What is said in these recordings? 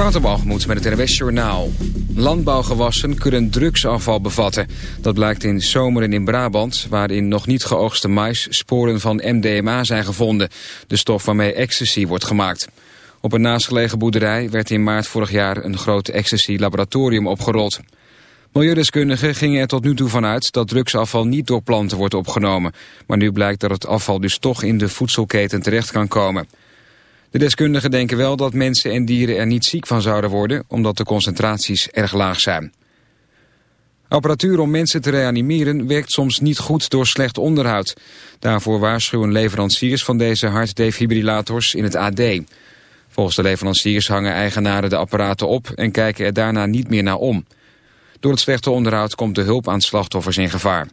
Waterbalgemoed met het NWS Journaal. Landbouwgewassen kunnen drugsafval bevatten. Dat blijkt in Zomeren in Brabant, waarin nog niet geoogste mais sporen van MDMA zijn gevonden. De stof waarmee ecstasy wordt gemaakt. Op een naastgelegen boerderij werd in maart vorig jaar een groot ecstasy-laboratorium opgerold. Milieudeskundigen gingen er tot nu toe vanuit dat drugsafval niet door planten wordt opgenomen. Maar nu blijkt dat het afval dus toch in de voedselketen terecht kan komen. De deskundigen denken wel dat mensen en dieren er niet ziek van zouden worden... omdat de concentraties erg laag zijn. Apparatuur om mensen te reanimeren werkt soms niet goed door slecht onderhoud. Daarvoor waarschuwen leveranciers van deze hartdefibrillators in het AD. Volgens de leveranciers hangen eigenaren de apparaten op... en kijken er daarna niet meer naar om. Door het slechte onderhoud komt de hulp aan slachtoffers in gevaar.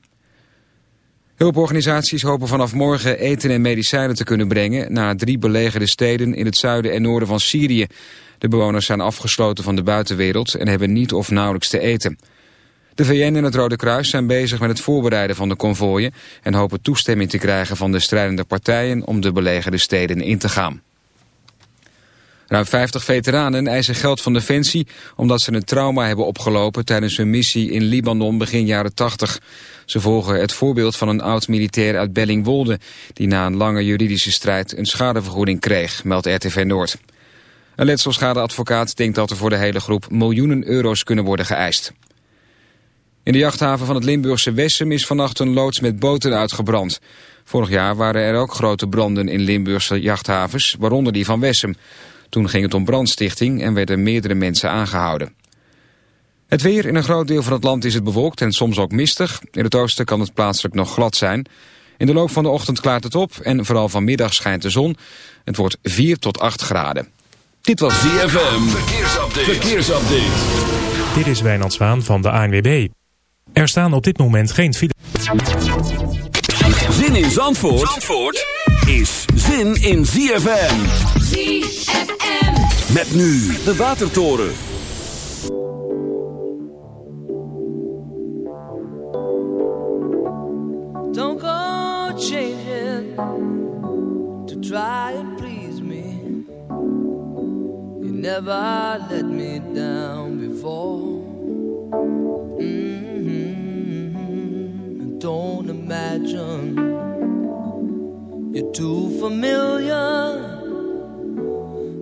Hulporganisaties hopen vanaf morgen eten en medicijnen te kunnen brengen... naar drie belegerde steden in het zuiden en noorden van Syrië. De bewoners zijn afgesloten van de buitenwereld en hebben niet of nauwelijks te eten. De VN en het Rode Kruis zijn bezig met het voorbereiden van de konvooien... en hopen toestemming te krijgen van de strijdende partijen om de belegerde steden in te gaan. Ruim 50 veteranen eisen geld van Defensie omdat ze een trauma hebben opgelopen tijdens hun missie in Libanon begin jaren 80. Ze volgen het voorbeeld van een oud-militair uit Bellingwolde die na een lange juridische strijd een schadevergoeding kreeg, meldt RTV Noord. Een letselschadeadvocaat denkt dat er voor de hele groep miljoenen euro's kunnen worden geëist. In de jachthaven van het Limburgse Wessem is vannacht een loods met boten uitgebrand. Vorig jaar waren er ook grote branden in Limburgse jachthavens, waaronder die van Wessem. Toen ging het om brandstichting en werden meerdere mensen aangehouden. Het weer in een groot deel van het land is het bewolkt en soms ook mistig. In het oosten kan het plaatselijk nog glad zijn. In de loop van de ochtend klaart het op en vooral vanmiddag schijnt de zon. Het wordt 4 tot 8 graden. Dit was ZFM. Verkeersupdate. Verkeersupdate. Dit is Wijnand Zwaan van de ANWB. Er staan op dit moment geen file. Zin in Zandvoort, Zandvoort is zin in ZFM. ZFM. Met nu de Watertoren. Don't go changing to try and please me. You never let me down before. Mm-hmm. Don't imagine you're too familiar,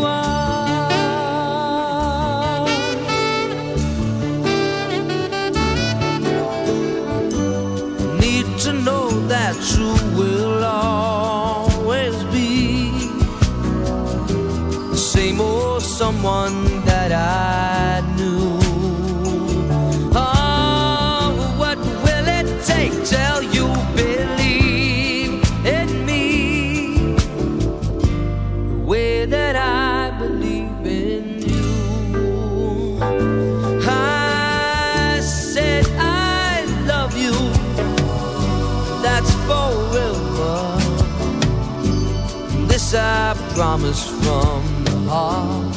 you. Need to know that you will always be the same old someone that I I promise from the heart.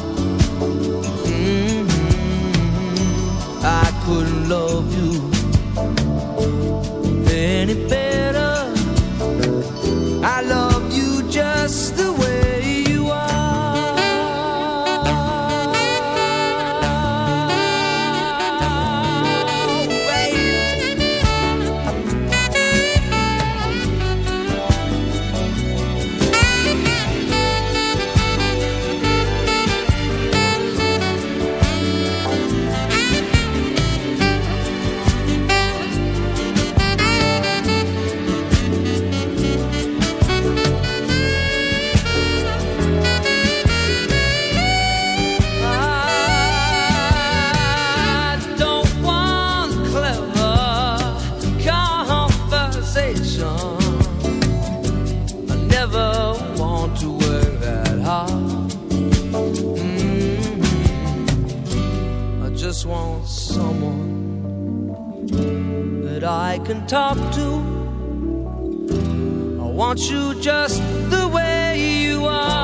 want you just the way you are.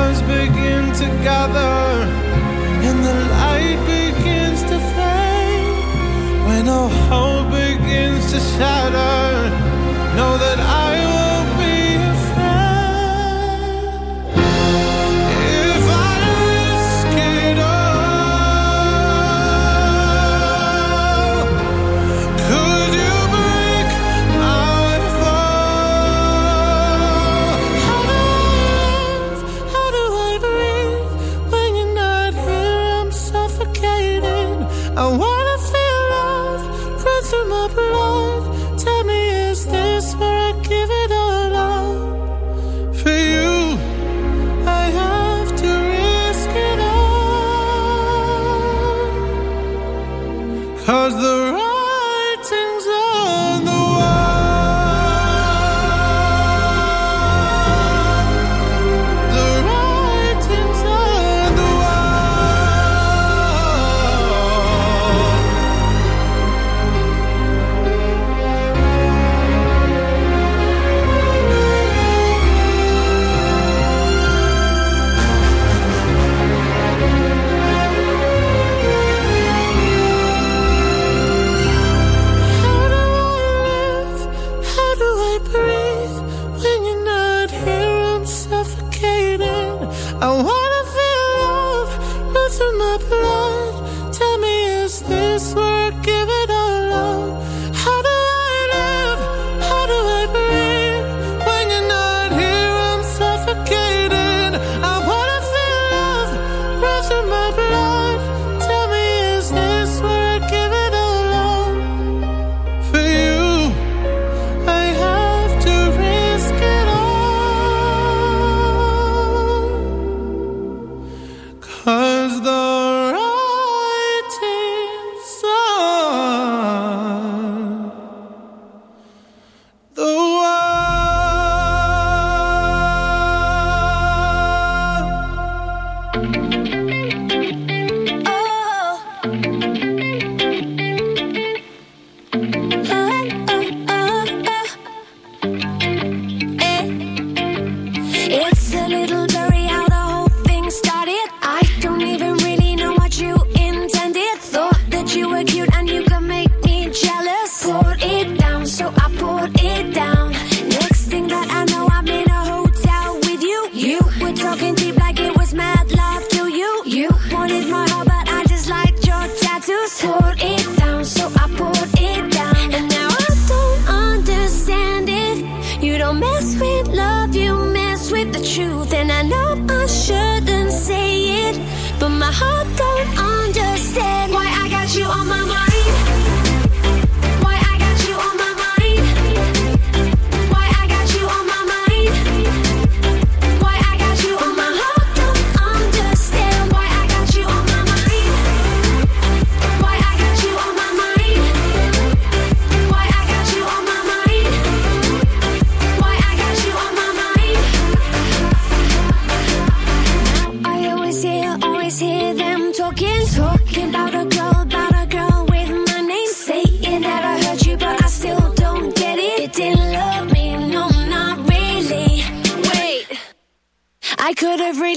stars begin to gather and the light begins to fade. When all hope begins to shatter, know that I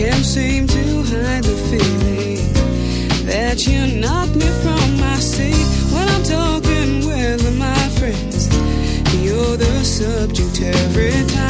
Can't seem to hide the feeling that you knock me from my seat when I'm talking with my friends. You're the subject every time.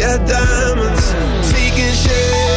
Are diamonds taking shape.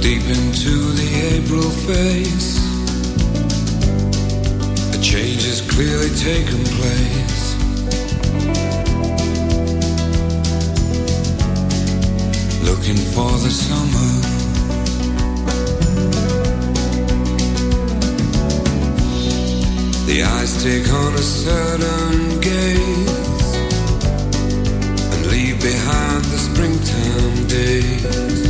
Deep into the April face. A change has clearly taken place. Looking for the summer. The eyes take on a certain gaze and leave behind the springtime days.